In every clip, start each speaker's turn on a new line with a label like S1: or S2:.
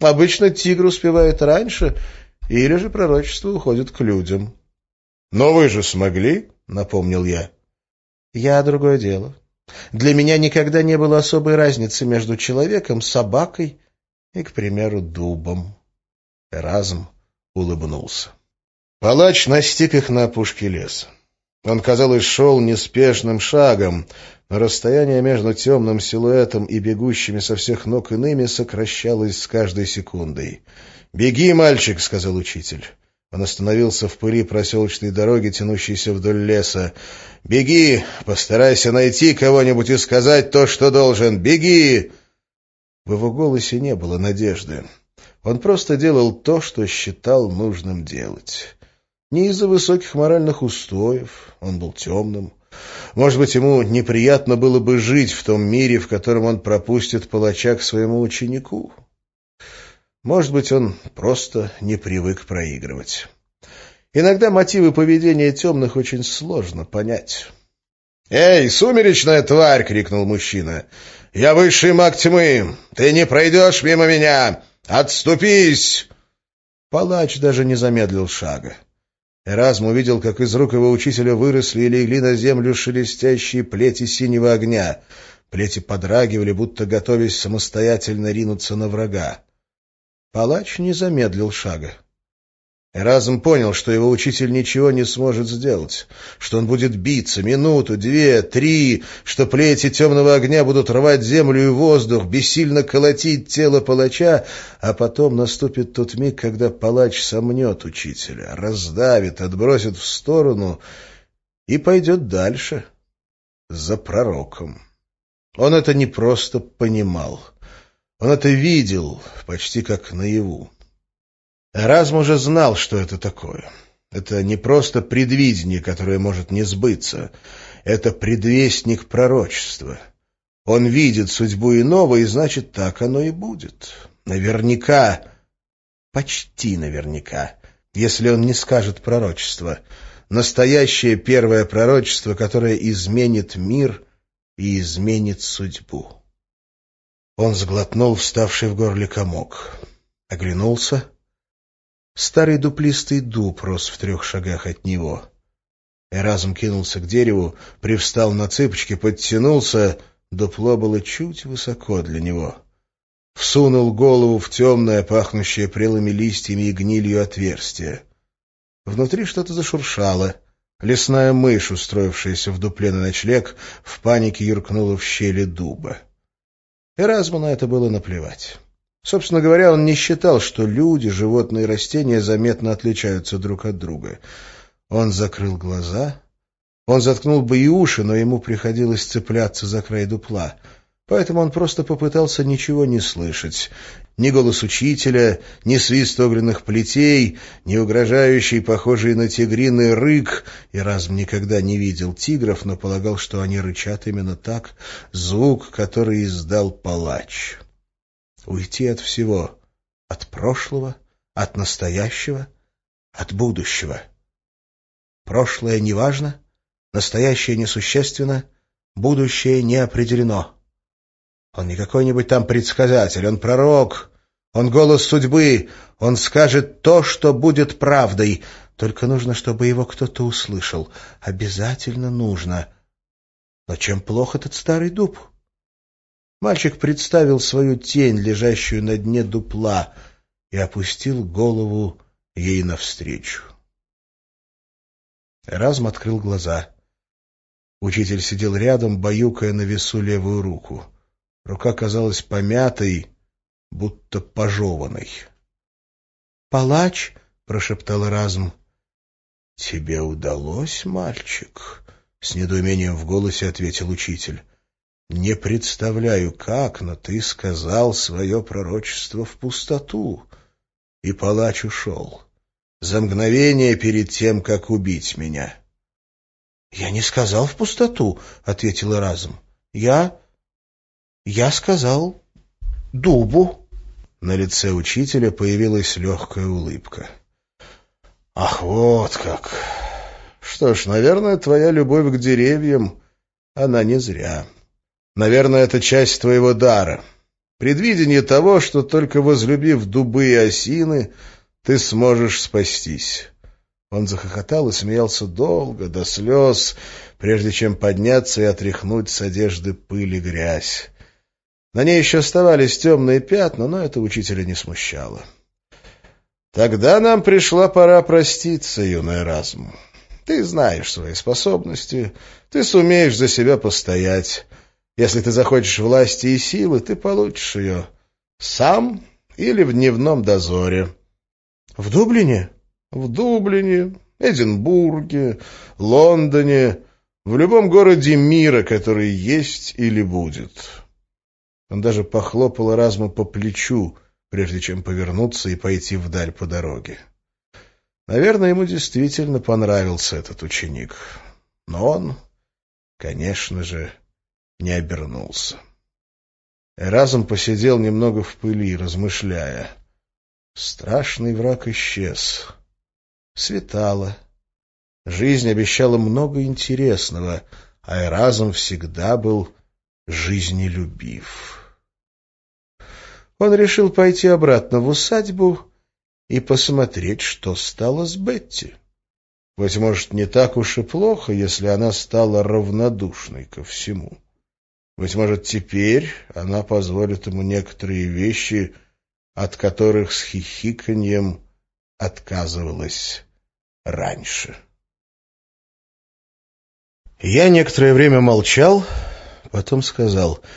S1: Обычно тигр успевает раньше, или же пророчество уходит к людям. — Но вы же смогли, — напомнил я. — Я другое дело. Для меня никогда не было особой разницы между человеком, собакой и, к примеру, дубом. Эразм улыбнулся. Палач настиг их на опушке леса. Он, казалось, шел неспешным шагом, но расстояние между темным силуэтом и бегущими со всех ног иными сокращалось с каждой секундой. «Беги, мальчик!» — сказал учитель. Он остановился в пыли проселочной дороги, тянущейся вдоль леса. «Беги! Постарайся найти кого-нибудь и сказать то, что должен! Беги!» В его голосе не было надежды. Он просто делал то, что считал нужным делать. Не из-за высоких моральных устоев, он был темным. Может быть, ему неприятно было бы жить в том мире, в котором он пропустит палача к своему ученику. Может быть, он просто не привык проигрывать. Иногда мотивы поведения темных очень сложно понять. «Эй, сумеречная тварь!» — крикнул мужчина. «Я высший маг тьмы! Ты не пройдешь мимо меня! Отступись!» Палач даже не замедлил шага. Эразм увидел, как из рук его учителя выросли и легли на землю шелестящие плети синего огня. Плети подрагивали, будто готовясь самостоятельно ринуться на врага. Палач не замедлил шага. Эразм понял, что его учитель ничего не сможет сделать, что он будет биться минуту, две, три, что плети темного огня будут рвать землю и воздух, бессильно колотить тело палача, а потом наступит тот миг, когда палач сомнет учителя, раздавит, отбросит в сторону и пойдет дальше, за пророком. Он это не просто понимал — он это видел, почти как наяву. Эразм уже знал, что это такое. Это не просто предвидение, которое может не сбыться. Это предвестник пророчества. Он видит судьбу иного, и значит, так оно и будет. Наверняка, почти наверняка, если он не скажет пророчество. Настоящее первое пророчество, которое изменит мир и изменит судьбу. Он сглотнул вставший в горле комок. Оглянулся. Старый дуплистый дуб рос в трех шагах от него. Эразм кинулся к дереву, привстал на цыпочки, подтянулся. Дупло было чуть высоко для него. Всунул голову в темное, пахнущее прелыми листьями и гнилью отверстие. Внутри что-то зашуршало. Лесная мышь, устроившаяся в дупле на ночлег, в панике юркнула в щели дуба. Эразму на это было наплевать. Собственно говоря, он не считал, что люди, животные и растения заметно отличаются друг от друга. Он закрыл глаза. Он заткнул бы и уши, но ему приходилось цепляться за край дупла — Поэтому он просто попытался ничего не слышать. Ни голос учителя, ни свист огненных плетей, ни угрожающий, похожий на тигриный рык, и разм никогда не видел тигров, но полагал, что они рычат именно так, звук, который издал палач. Уйти от всего, от прошлого, от настоящего, от будущего. Прошлое неважно, настоящее несущественно, будущее не определено. Он не какой-нибудь там предсказатель, он пророк, он голос судьбы, он скажет то, что будет правдой. Только нужно, чтобы его кто-то услышал. Обязательно нужно. Но чем плох этот старый дуб? Мальчик представил свою тень, лежащую на дне дупла, и опустил голову ей навстречу. Эразм открыл глаза. Учитель сидел рядом, баюкая на весу левую руку. Рука казалась помятой, будто пожеванной. «Палач!» — прошептал разум. «Тебе удалось, мальчик?» — с недоумением в голосе ответил учитель. «Не представляю, как, но ты сказал свое пророчество в пустоту». И палач ушел. За мгновение перед тем, как убить меня. «Я не сказал в пустоту», — ответил разум. «Я я сказал дубу. На лице учителя появилась легкая улыбка. Ах, вот как! Что ж, наверное, твоя любовь к деревьям, она не зря. Наверное, это часть твоего дара. предвидение того, что только возлюбив дубы и осины, ты сможешь спастись. Он захохотал и смеялся долго, до слез, прежде чем подняться и отряхнуть с одежды пыль и грязь. На ней еще оставались темные пятна, но это учителя не смущало. Тогда нам пришла пора проститься, юный разум. Ты знаешь свои способности, ты сумеешь за себя постоять. Если ты захочешь власти и силы, ты получишь ее сам или в дневном дозоре.
S2: — В Дублине?
S1: — В Дублине, Эдинбурге, Лондоне, в любом городе мира, который есть или будет. Он даже похлопал Эразма по плечу, прежде чем повернуться и пойти вдаль по дороге. Наверное, ему действительно понравился этот ученик. Но он, конечно же, не обернулся. Эразм посидел немного в пыли, размышляя. Страшный враг исчез. Светало. Жизнь обещала много интересного, а Эразм всегда был жизнелюбив. Он решил пойти обратно в усадьбу и посмотреть, что стало с Бетти. Быть может, не так уж и плохо, если она стала равнодушной ко всему. Быть может, теперь она позволит ему некоторые вещи, от которых с хихиканьем отказывалась раньше. Я некоторое время молчал, потом сказал —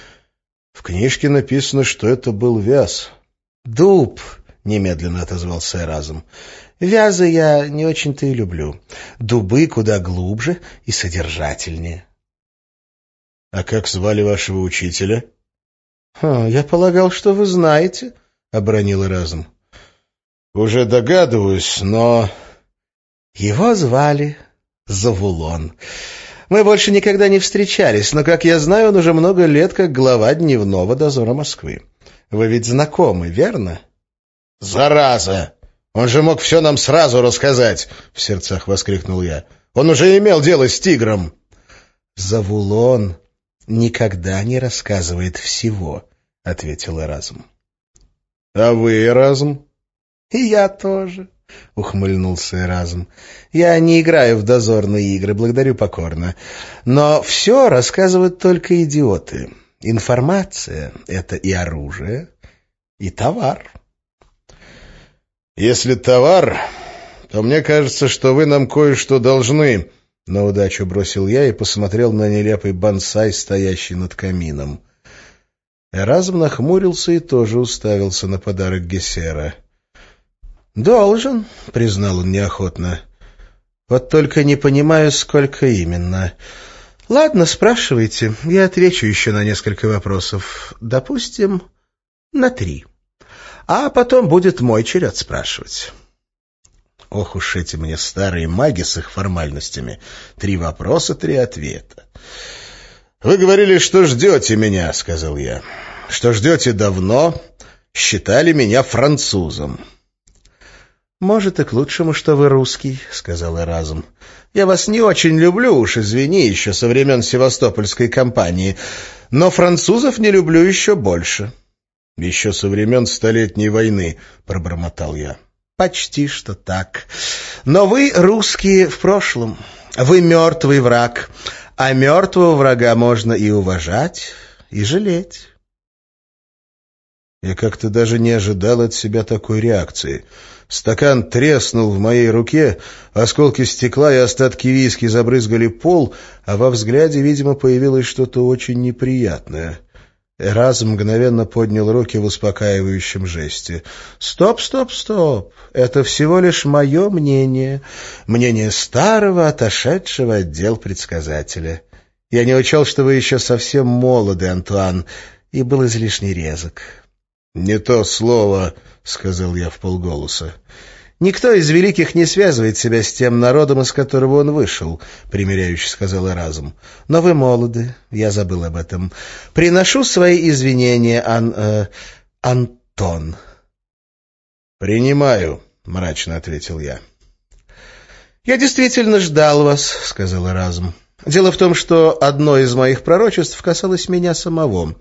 S1: в книжке написано, что это был вяз.
S2: «Дуб», — немедленно отозвался разум. «Вязы я не очень-то и люблю. Дубы куда глубже и содержательнее».
S1: «А как звали вашего учителя?»
S2: «Я полагал, что вы знаете», — обронил разум.
S1: «Уже догадываюсь, но...»
S2: «Его звали Завулон. Мы больше никогда не встречались, но, как я знаю, он уже много лет как глава дневного дозора Москвы. Вы ведь знакомы, верно?
S1: — Зараза! Он же мог все нам сразу рассказать! — в сердцах воскликнул я. — Он уже имел дело с тигром!
S2: — Завулон никогда не рассказывает всего, — ответил Эразм.
S1: — А вы, Эразм?
S2: — И я тоже. — ухмыльнулся Эразм. — Я не играю в дозорные игры, благодарю покорно. Но все рассказывают только идиоты. Информация — это и оружие, и товар.
S1: — Если товар, то мне кажется, что вы нам кое-что должны, — на удачу бросил я и посмотрел на нелепый бонсай, стоящий над камином. Эразм нахмурился и тоже уставился на подарок Гессера.
S2: — «Должен», — признал он неохотно. «Вот только не понимаю, сколько именно. Ладно, спрашивайте, я отвечу еще на несколько вопросов. Допустим, на три. А потом будет мой черед спрашивать».
S1: Ох уж эти мне старые маги с их формальностями. Три вопроса, три ответа. «Вы говорили, что ждете меня», — сказал я. «Что ждете давно, считали меня французом».
S2: «Может, и к лучшему, что вы русский», — сказал Эразм. «Я вас не очень люблю, уж извини, еще со времен Севастопольской кампании, но французов не люблю еще больше».
S1: «Еще со времен Столетней войны», — пробормотал я.
S2: «Почти что так. Но вы русские в прошлом. Вы мертвый враг, а мертвого врага можно и уважать, и жалеть».
S1: Я как-то даже не ожидал от себя такой реакции — Стакан треснул в моей руке, осколки стекла и остатки виски забрызгали пол, а во взгляде, видимо, появилось что-то очень неприятное. Раз мгновенно поднял руки в успокаивающем жесте. «Стоп, стоп, стоп! Это всего лишь мое мнение. Мнение старого, отошедшего отдел предсказателя. Я не учел, что вы еще совсем молоды, Антуан, и был излишне резок». «Не то слово», — сказал я в полголоса.
S2: «Никто из великих не связывает себя с тем народом, из которого он вышел», — примиряюще сказал разум. «Но вы молоды, я забыл об этом. Приношу свои извинения, Ан... Э, Антон».
S1: «Принимаю», — мрачно ответил я.
S2: «Я действительно ждал вас», — сказал разум. «Дело в том, что одно из моих пророчеств касалось меня самого».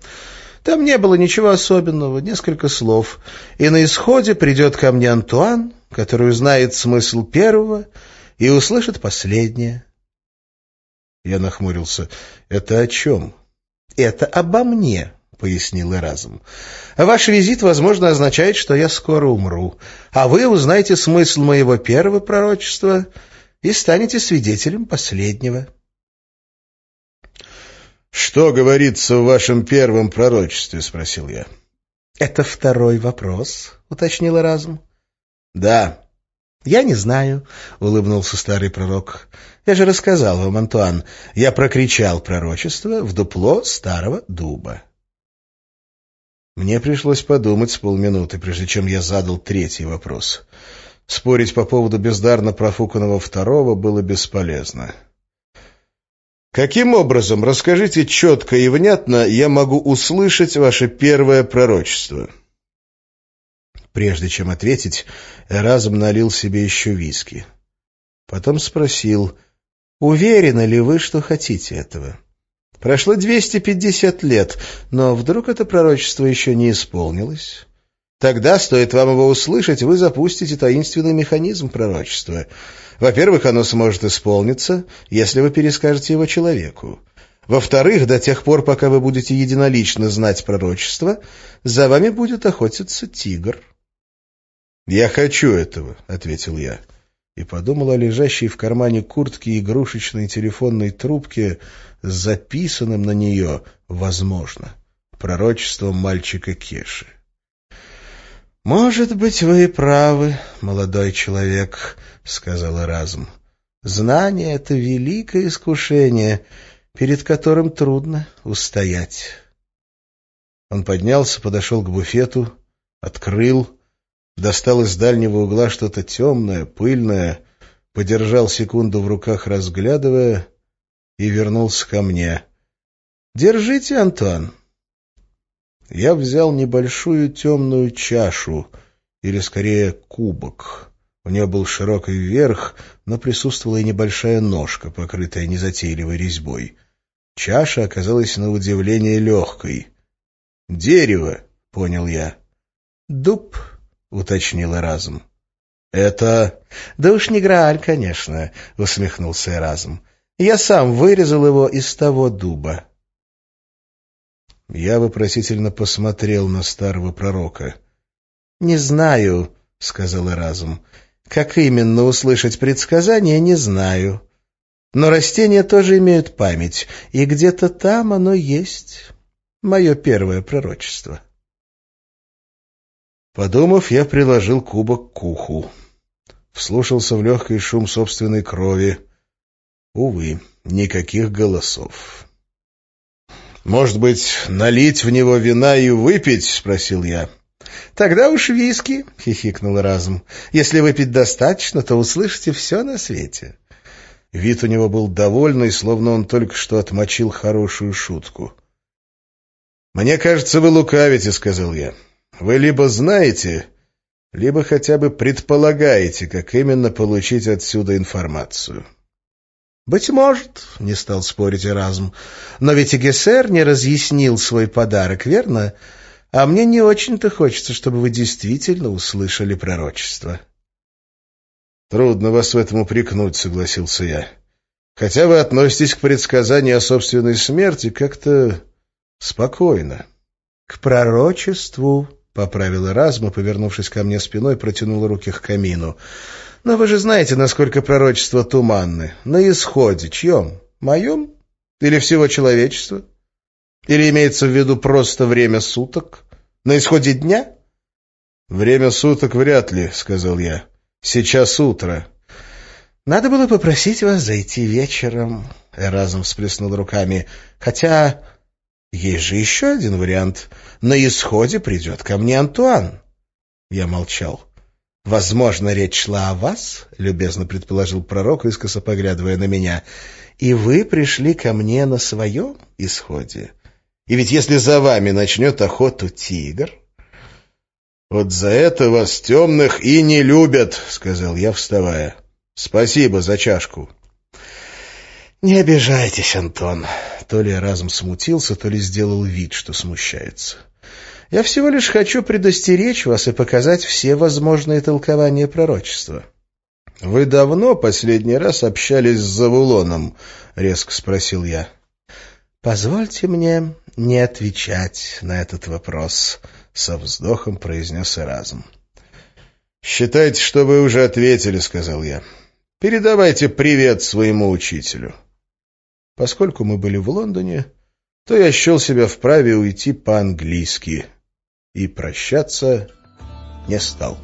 S2: Там не было ничего особенного, несколько слов. И на исходе придет ко мне Антуан, который узнает смысл первого и услышит последнее.
S1: Я нахмурился. «Это о чем?»
S2: «Это обо мне», — пояснил Эразм. «Ваш визит, возможно, означает, что я скоро умру, а вы узнаете смысл моего первого пророчества и станете свидетелем последнего».
S1: «Что говорится в вашем первом пророчестве?» — спросил я.
S2: «Это второй вопрос», — уточнил Эразм.
S1: «Да».
S2: «Я не знаю», — улыбнулся старый пророк. «Я же рассказал вам, Антуан, я прокричал пророчество в дупло старого дуба».
S1: Мне пришлось подумать с полминуты, прежде чем я задал третий вопрос. Спорить по поводу бездарно профуканного второго было бесполезно. Каким образом, расскажите четко и внятно, я могу услышать ваше первое пророчество?»
S2: Прежде чем ответить, Эразм налил себе еще виски. Потом спросил, «Уверены ли вы, что хотите этого?» Прошло 250 лет, но вдруг это пророчество еще не исполнилось? Тогда, стоит вам его услышать, вы запустите таинственный механизм пророчества. Во-первых, оно сможет исполниться, если вы перескажете его человеку. Во-вторых, до тех пор, пока вы будете единолично знать пророчество, за вами будет охотиться тигр.
S1: «Я хочу этого», — ответил я, и подумал о лежащей в кармане куртки игрушечной телефонной трубке с записанным на нее, возможно, пророчеством мальчика Кеши.
S2: «Может быть, вы и правы, молодой человек», — сказал Эразм. «Знание — это великое искушение, перед которым трудно устоять».
S1: Он поднялся, подошел к буфету, открыл, достал из дальнего угла что-то темное, пыльное, подержал секунду в руках, разглядывая, и вернулся ко мне. «Держите, Антон, я взял небольшую темную чашу, или скорее кубок. У нее был широкий верх, но присутствовала и небольшая ножка, покрытая незатейливой резьбой. Чаша оказалась на удивление легкой. «Дерево», — понял я.
S2: «Дуб», — уточнил Эразм.
S1: «Это...»
S2: «Да уж не Грааль, конечно», — усмехнулся Эразм. «Я сам вырезал его из того дуба».
S1: Я вопросительно посмотрел на старого пророка.
S2: «Не знаю», — сказал Эразм. «Как именно услышать предсказание, не знаю. Но растения тоже имеют память, и где-то там оно есть. Мое первое пророчество».
S1: Подумав, я приложил кубок к уху. Вслушался в легкий шум собственной крови. Увы, никаких голосов. «Может быть, налить в него вина и выпить?» — спросил я.
S2: «Тогда уж виски», — хихикнул разум. «Если выпить достаточно, то услышите все на свете».
S1: Вид у него был довольный, словно он только что отмочил хорошую шутку. «Мне кажется, вы лукавите», — сказал я. «Вы либо знаете, либо хотя бы предполагаете, как именно получить отсюда информацию».
S2: «Быть может», — не стал спорить Эразм, — «но ведь и Гессер не разъяснил свой подарок, верно? А мне не очень-то хочется, чтобы вы действительно услышали пророчество».
S1: «Трудно вас в этом упрекнуть», — согласился я. «Хотя вы относитесь к предсказанию о собственной смерти как-то спокойно».
S2: «К пророчеству», — поправил Эразм повернувшись ко мне спиной, протянул руки к камину. Но вы же знаете, насколько пророчества туманны. На исходе чьем? Моем? Или всего человечества? Или имеется в виду просто время суток? На исходе дня?
S1: «Время суток вряд ли», — сказал я. «Сейчас утро».
S2: «Надо было попросить вас зайти вечером», — Эразм всплеснул руками. «Хотя есть же еще один вариант. На исходе придет ко мне Антуан». Я молчал. «Возможно, речь шла о вас», — любезно предположил пророк, искоса поглядывая на меня, «и вы пришли ко мне на своем исходе. И ведь если за вами начнет охоту тигр...»
S1: «Вот за это вас темных и не любят», — сказал я, вставая. «Спасибо за чашку».
S2: «Не обижайтесь, Антон!» То ли разум смутился, то ли сделал вид, что смущается. «Я всего лишь хочу предостеречь вас и показать все возможные толкования пророчества».
S1: «Вы давно последний раз общались с Завулоном?» — резко спросил я.
S2: «Позвольте мне не отвечать на этот вопрос», — со вздохом произнес Эразм.
S1: «Считайте, что вы уже ответили», — сказал я. «Передавайте привет своему учителю». Поскольку мы были в Лондоне, то я счел себя вправе уйти по-английски и прощаться не стал.